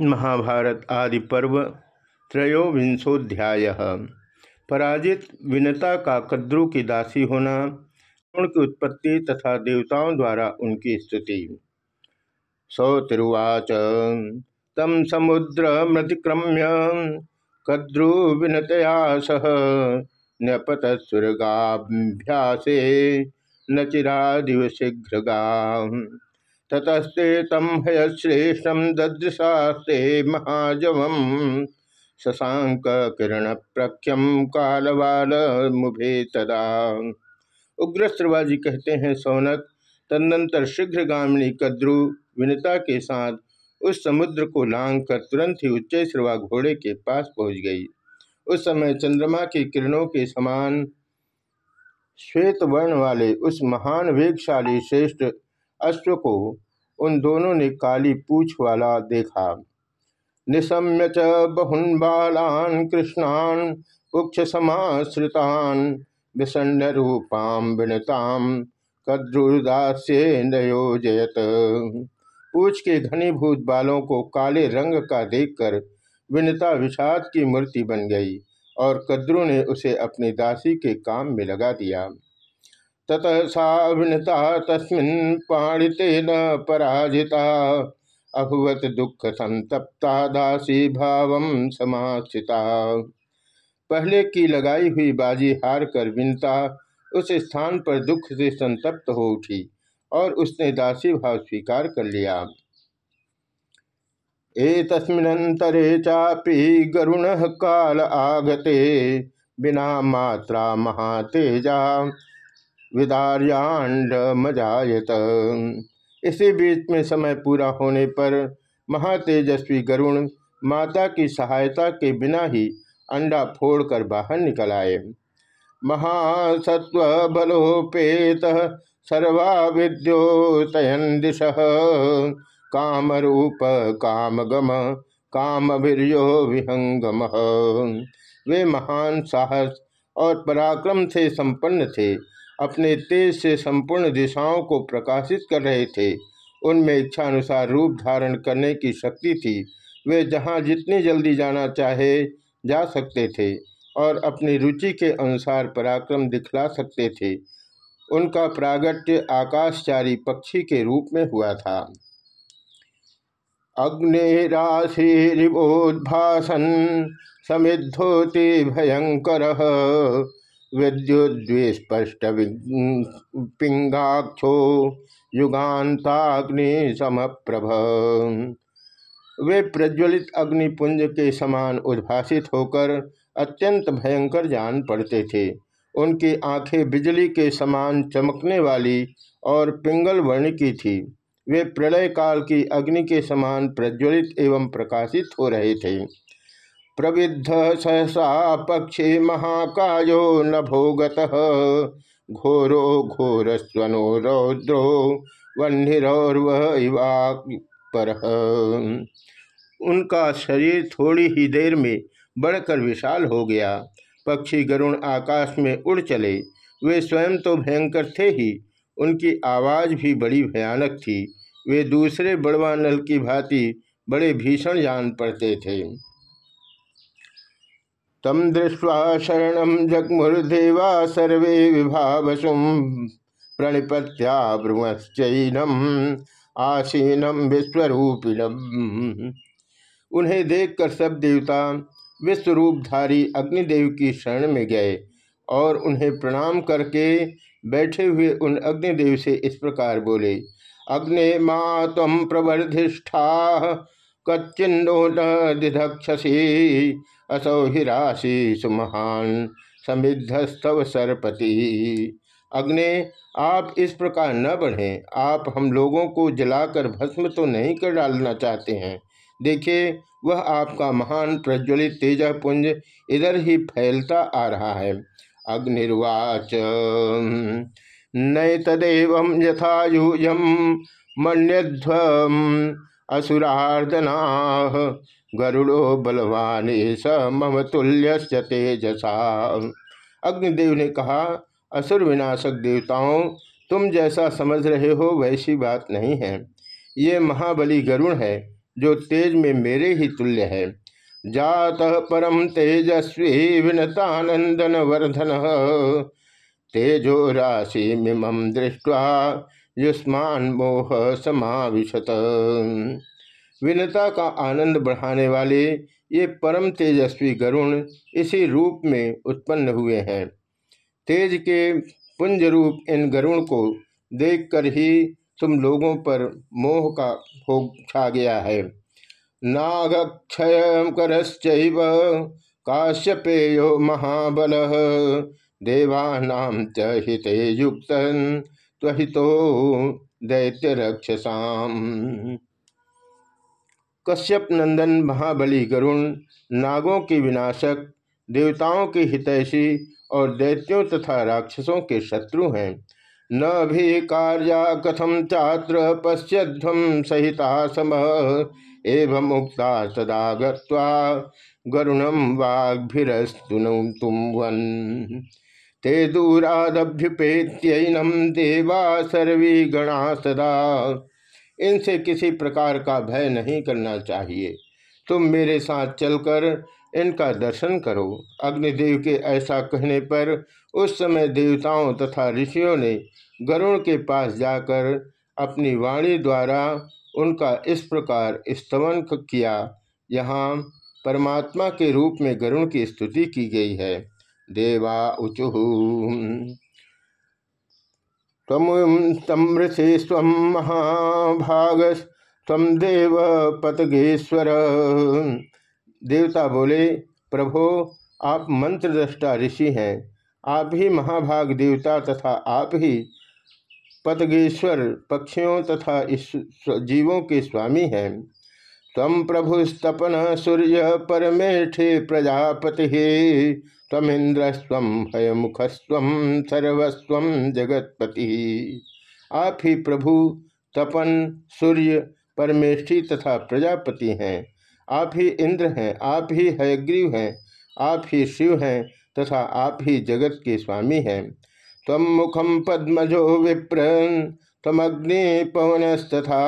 महाभारत आदि पर्व त्रयोविंशोध्याय। पराजित विनता का कद्रु की दासी होना उनकी उत्पत्ति तथा देवताओं द्वारा उनकी स्तुति। सौतिरुवाच तम समुद्र मृतिक्रम्य, कद्रु विनतया सह न्यपत स्वर्गाभ्यासे न चिरादिवशीघ्रगा ततस्ते तम हयश्रेष्ठम ददृशास्ते महाजव। शशांक किरण प्रख्यम कालवाल मुभे तदा। उग्रस्त्रवाजी कहते हैं सौनक, तदनंतर शीघ्रगामिनी कद्रु विनता के साथ उस समुद्र को लांग कर तुरंत ही उच्च श्रवा घोड़े के पास पहुँच गई। उस समय चंद्रमा की किरणों के समान श्वेत वर्ण वाले उस महान वेगशाली श्रेष्ठ अश्व को उन दोनों ने काली पूछ वाला देखा। निशम्य च बहुन बालान कृष्णान, उक्ष समाश्रितान विषण्य रूपाम विनताम कद्रुदास्य नयोजयत पूछ के घनीभूत बालों को काले रंग का देखकर विनता विषाद की मूर्ति बन गई और कद्रु ने उसे अपनी दासी के काम में लगा दिया। ततः सा विनता तस्मिन् पाणितेन पराजिता। अभवत दुख संतप्ता दासी भाव समाश्रिता। पहले की लगाई हुई बाजी हार कर विनता, उस स्थान पर दुख से संतप्त हो उठी और उसने दासी भाव स्वीकार कर लिया। ए तस्मिनंतरे चापी गरुण काल आगते, बिना मात्रा महातेजा। विदार्यांड मजायत। इसी बीच में समय पूरा होने पर महातेजस्वी गरुण माता की सहायता के बिना ही अंडा फोड़कर बाहर निकल आए। महासत्व बलोपेत सर्वा विद्योतयन दिश। काम रूप काम गम काम वीरियो विहंगम। वे महान साहस और पराक्रम से संपन्न थे। अपने तेज से संपूर्ण दिशाओं को प्रकाशित कर रहे थे। उनमें इच्छानुसार रूप धारण करने की शक्ति थी। वे जहाँ जितनी जल्दी जाना चाहे, जा सकते थे और अपनी रुचि के अनुसार पराक्रम दिखला सकते थे। उनका प्रागट्य आकाशचारी पक्षी के रूप में हुआ था। अग्निराशिरिवोद्भासन समिद्धोति भयंकर विद्युद्विस्पष्ट पिंगाक्षो युगान्ताग्नि समप्रभ। वे प्रज्वलित अग्निपुंज के समान उद्भासित होकर अत्यंत भयंकर जान पड़ते थे। उनकी आँखें बिजली के समान चमकने वाली और पिंगल वर्ण की थी। वे प्रलय काल की अग्नि के समान प्रज्वलित एवं प्रकाशित हो रहे थे। प्रविद्ध सहसा पक्षी महाकायो न भोगत। घोरो घोर स्वनो रौद्रो पर उनका शरीर थोड़ी ही देर में बढ़कर विशाल हो गया। पक्षी गरुण आकाश में उड़ चले। वे स्वयं तो भयंकर थे ही। उनकी आवाज़ भी बड़ी भयानक थी। वे दूसरे बड़वा नल की भांति बड़े भीषण जान पड़ते थे। तम दृष्ट्वा शरण जगमुर्देवा सर्वे विभावसुम प्रणिपत्या ब्रुवश्चैनम आसीनम विश्वरूपिणम। उन्हें देखकर सब देवता विश्वरूपधारी अग्निदेव की शरण में गए और उन्हें प्रणाम करके बैठे हुए उन अग्निदेव से इस प्रकार बोले, अग्नि माँ तम प्रवर्धिष्ठा, कच्चिन्नो न दिधक्षसी असौ ही राशि सुमहान समिद्धस्तव सरपति। अग्नि, आप इस प्रकार न बढ़ें। आप हम लोगों को जलाकर भस्म तो नहीं कर डालना चाहते हैं। देखिए, वह आपका महान प्रज्वलित तेजपुंज इधर ही फैलता आ रहा है। अग्निर्वाच। नैतदेव यथायूयम मण्यध्व असुरार्दना गरुड़ो बलवान स मम तुल्य तेजसा। अग्निदेव ने कहा, असुर विनाशक देवताओं, तुम जैसा समझ रहे हो वैसी बात नहीं है। ये महाबली गरुण है, जो तेज में मेरे ही तुल्य है। जात परम तेजस्वी विनता विनतानंदन वर्धन। तेजो राशि मिमम दृष्टवा युष्मान मोह समाविशत। विनता का आनंद बढ़ाने वाले ये परम तेजस्वी गरुण इसी रूप में उत्पन्न हुए हैं। तेज के पुंज रूप इन गरुण को देखकर ही तुम लोगों पर मोह का हो छा गया है। नागक्षय करश्चैव काश्यपेयो महाबल देवानाम च युक्त त्वहितो दैत्य रक्षसाम कश्यप नंदन महाबली गरुण, नागों के विनाशक, देवताओं के हितैषी और दैत्यों तथा राक्षसों के शत्रु हैं। न भी कार्या कथम चात्र पश्यध्वम सहिता सम एवं मुक्ता तदा गरुणम वाग्भिरस्तु तुम वन ते दूरादभ्युपेत्यनम देवा सर्वी गणा सदा। इनसे किसी प्रकार का भय नहीं करना चाहिए। तुम मेरे साथ चलकर इनका दर्शन करो। अग्निदेव के ऐसा कहने पर उस समय देवताओं तथा ऋषियों ने गरुण के पास जाकर अपनी वाणी द्वारा उनका इस प्रकार स्तवन किया। यहाँ परमात्मा के रूप में गरुण की स्तुति की गई है। देवा उचु तमृषि स्व महाभाग तम देव पतगेश्वर देवता बोले, प्रभो, आप मंत्र दृष्टा ऋषि हैं। आप ही महाभाग देवता तथा आप ही पतगेश्वर पक्षियों तथा इस जीवों के स्वामी हैं। तम प्रभुस्तपन सूर्य परमेठे प्रजापति तमिंद्र स्व हयमुखस्व सर्वस्व जगतपति। आप ही प्रभु, तपन, सूर्य, परमेष्ठी तथा प्रजापति हैं। आप ही इंद्र हैं, आप ही हयग्रीव हैं, आप ही शिव हैं तथा आप ही जगत के स्वामी हैं। तम मुखम पद्मजो विप्र तमग्नि पवनस्तथा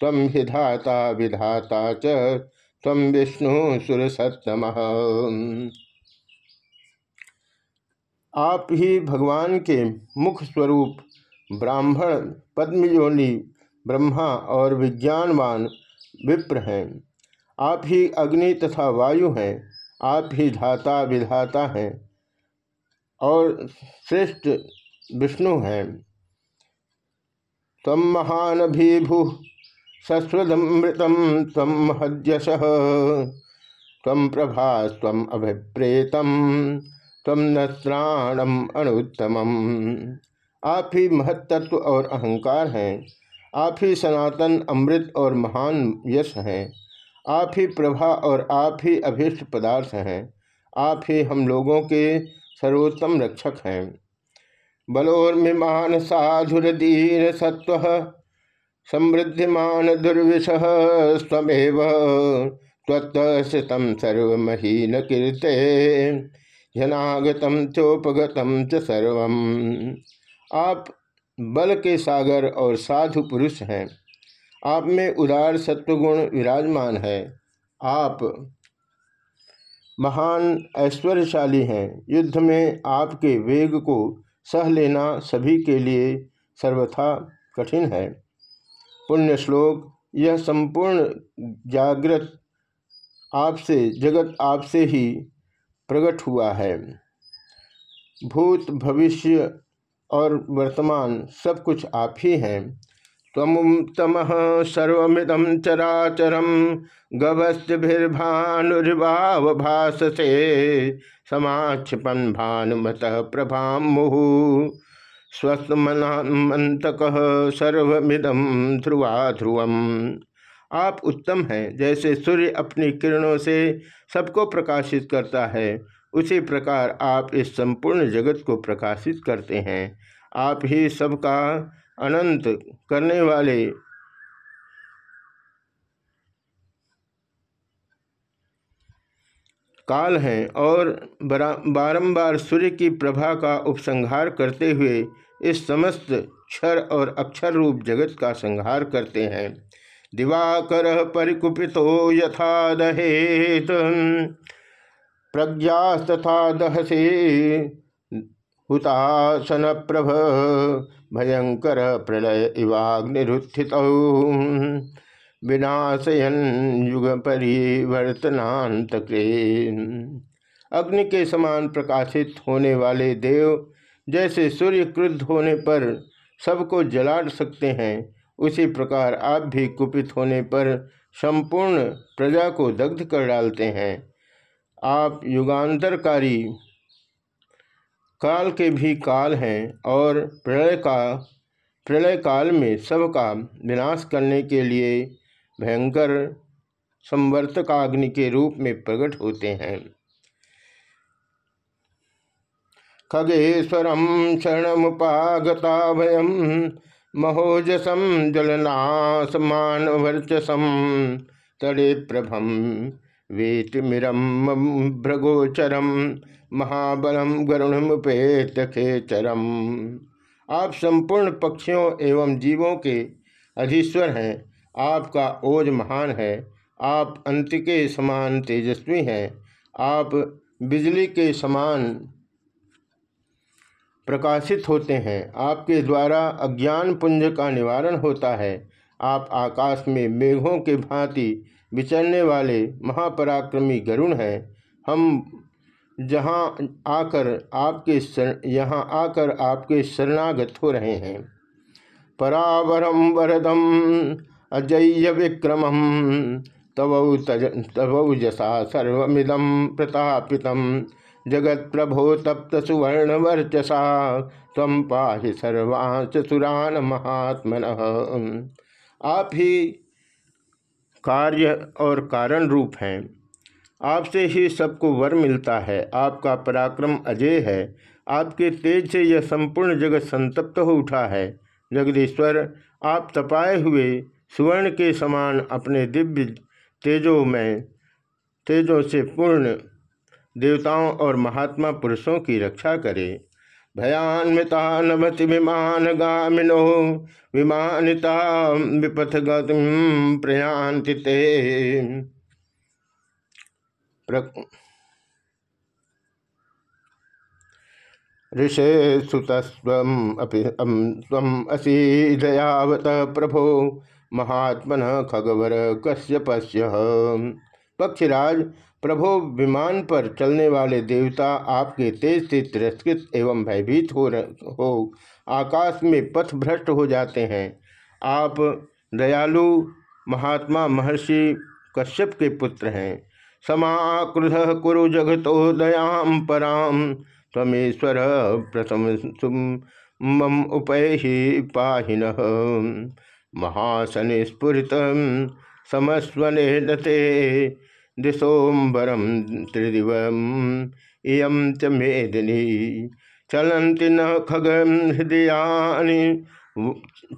तम विधाता विधाता च तम विष्णु सुरसतम आप ही भगवान के मुख स्वरूप, ब्राह्मण, पद्मयोनि, ब्रह्मा और विज्ञानवान विप्र हैं। आप ही अग्नि तथा वायु हैं, आप ही धाता विधाता हैं और श्रेष्ठ विष्णु हैं। तम महान भीभु सस्वदमृतम तम हद्यश तम प्रभा तम अभिप्रेतम तम नस्त्राणम अनुत्तम आप ही महत्त्व और अहंकार हैं। आप ही सनातन, अमृत और महान यश हैं। आप ही प्रभा और आप ही अभीष्ट पदार्थ हैं। आप ही हम लोगों के सर्वोत्तम रक्षक हैं। बलोर्मिमान साधुरदीन सत्व, समृद्धिमान दुर्विष, स्वमेव त्वत्तम सर्वमहीन कीर्ते जनागतम चोपगतम च सर्व आप बल के सागर और साधु पुरुष हैं। आप में उदार सत्वगुण विराजमान है। आप महान ऐश्वर्यशाली हैं। युद्ध में आपके वेग को सह लेना सभी के लिए सर्वथा कठिन है। पुण्य श्लोक, यह संपूर्ण जागृत आपसे, जगत आपसे ही प्रकट हुआ है। भूत, भविष्य और वर्तमान सब कुछ आप ही हैं। तम सर्वमिदम चराचरम गभस्तिर्भानुर्भावभाषसे समाक्षिपन भानुमत प्रभा मुहु। स्वस्तमंतक सर्वमिदम ध्रुवा ध्रुवम आप उत्तम हैं, जैसे सूर्य अपनी किरणों से सबको प्रकाशित करता है, उसी प्रकार आप इस संपूर्ण जगत को प्रकाशित करते हैं। आप ही सबका अनंत करने वाले काल हैं और बारंबार सूर्य की प्रभा का उपसंहार करते हुए इस समस्त क्षर और अक्षर रूप जगत का संहार करते हैं। दिवाकर परिकुपितो यथा दहेत, प्रज्ञास्तथा दहसे हुतासन प्रभ। भयंकर प्रलय इवाग्निरुत्थित। विनाशयन युग परिवर्तनांत अग्नि के समान प्रकाशित होने वाले देव जैसे सूर्य क्रुद्ध होने पर सबको जला सकते हैं, उसी प्रकार आप भी कुपित होने पर संपूर्ण प्रजा को दग्ध कर डालते हैं। आप युगांतरकारी काल के भी काल हैं और प्रलय का, प्रलय काल में सब का विनाश करने के लिए भयंकर संवर्तकाग्नि के रूप में प्रकट होते हैं। खगेश्वरम शरणमुपागता भयम महोजसम जलनाशमान वर्चसम तड़े प्रभम वेतिमिरम भ्रगोचरम महाबलम गरुणमुपेत खेचरम। आप संपूर्ण पक्षियों एवं जीवों के अधीश्वर हैं, आपका ओज महान है, आप अंत के समान तेजस्वी हैं, आप बिजली के समान प्रकाशित होते हैं, आपके द्वारा अज्ञान पुंज का निवारण होता है आप आकाश में मेघों के भांति विचरने वाले महापराक्रमी गरुण हैं। हम जहाँ आकर आपके यहाँ आकर आपके शरणागत हो रहे हैं। परावरम वरदम अजय्य विक्रम तवौ तवौ जसा सर्विदम प्रतापितम जगत प्रभो तप्त सुवर्ण वर्चसा तम पाहि सर्वांश सुरान महात्मन। आप ही कार्य और कारण रूप हैं। आपसे ही सबको वर मिलता है। आपका पराक्रम अजय है। आपके तेज से यह संपूर्ण जगत संतप्त हो उठा है। जगदीश्वर, आप तपाए हुए सुवर्ण के समान अपने दिव्य तेजों में, तेजों से पूर्ण देवताओं और महात्मा पुरुषों की रक्षा करे। भयान्विता नभति विमान गामिनो विमानिता विपथ गतिम प्रयांति ऋषे सुतस्व असी दयावत प्रभो महात्मन खगवर कश्यपस्य। पक्षराज प्रभो, विमान पर चलने वाले देवता आपके तेज से तिरस्कृत एवं भयभीत हो हो, आकाश में पथ भ्रष्ट हो जाते हैं। आप दयालु महात्मा महर्षि कश्यप के पुत्र हैं। समाक्रुध कुरु जगतो दयाम पराम तमेश्वर प्रथम मम उपहि पाहिन। महासन स्फुरित समस्वने दिशोम्बरम त्रिदिव इयम च मेदिनी। चलती न खग हृदयानि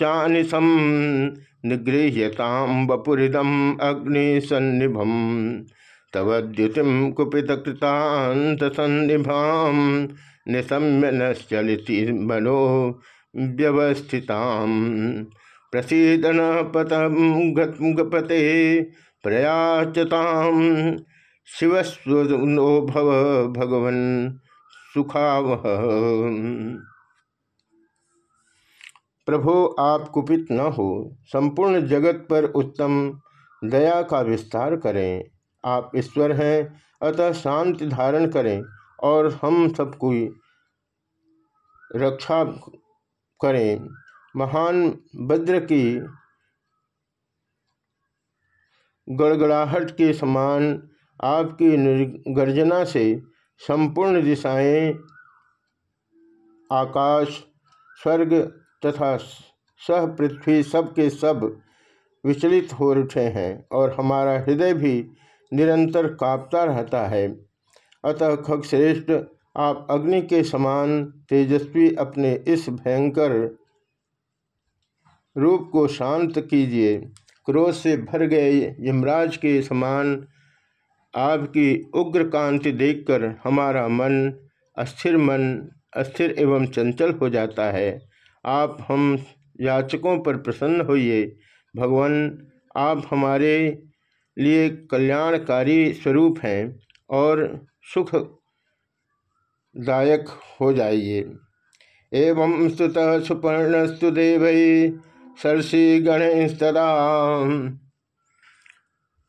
चानिशम निगृह्यताम वपुरिदम अग्निसन्निभम तवद्युतिम कुपितकृतांत सन्निभाम निशम्य नश्चलिति मनो व्यवस्थिताम। प्रसीदन पतम प्रयाचताम। शिवस्वनो भव भगवन सुखावह। प्रभो, आप कुपित न हो। संपूर्ण जगत पर उत्तम दया का विस्तार करें। आप ईश्वर हैं, अतः शांति धारण करें और हम सबको रक्षा करें। महान वज्र की गड़गड़ाहट के समान आपकी गर्जना से संपूर्ण दिशाएँ, आकाश, स्वर्ग तथा सह पृथ्वी सब के सब विचलित हो उठे हैं और हमारा हृदय भी निरंतर कांपता रहता है। अतः खगश्रेष्ठ, आप अग्नि के समान तेजस्वी अपने इस भयंकर रूप को शांत कीजिए। क्रोध से भर गए यमराज के समान। आपकी उग्र कांति देखकर हमारा मन अस्थिर मन अस्थिर एवं चंचल हो जाता है। आप हम याचकों पर प्रसन्न होइए। भगवान, आप हमारे लिए कल्याणकारी स्वरूप हैं और सुखदायक हो जाइए। एवं स्तुत सुपर्णस्तु देव सरसी गणेशदा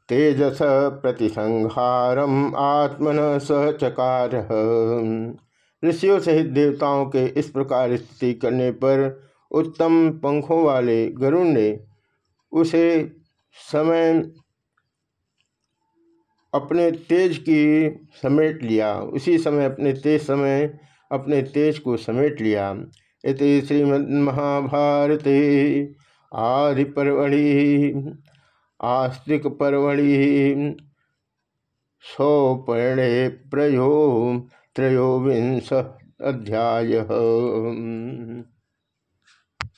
तेजस प्रतिसंहारम आत्मन स चकार ऋषियों सहित देवताओं के इस प्रकार स्थिति करने पर उत्तम पंखों वाले गरुण ने उसे समय अपने तेज की समेट लिया। उसी समय अपने तेज समय, अपने तेज को समेट लिया। इति श्रीमद्महाभारते आदिपर्वणि आस्तिकपर्वणि सौपर्णे प्रयो त्रयोविंश अध्याय।